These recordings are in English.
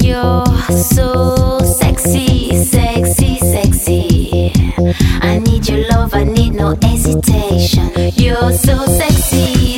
You're so sexy, sexy, sexy. I need your love, I need no hesitation. You're so sexy.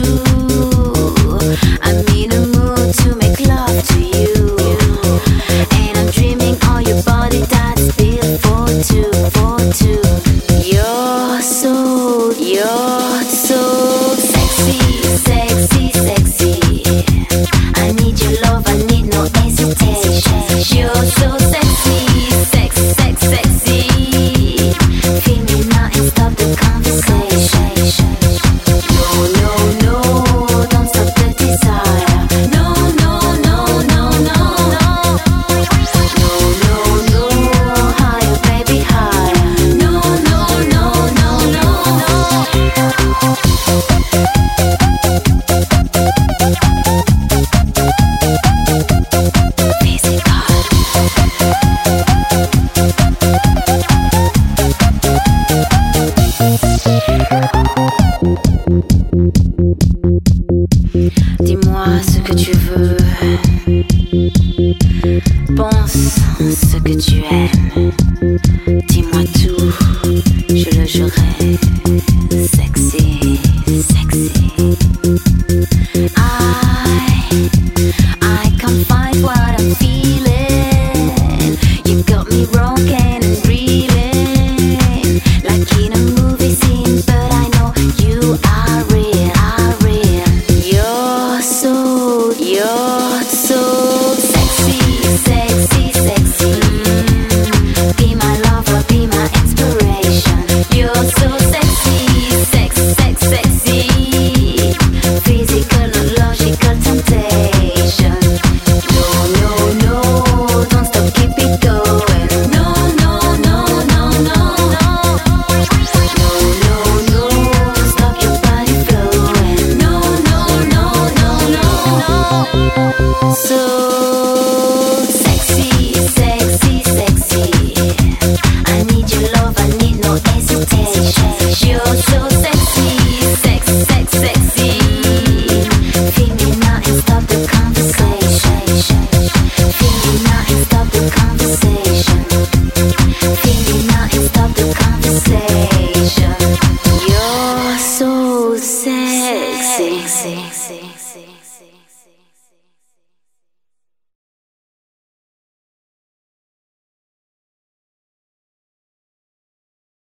else. Nation.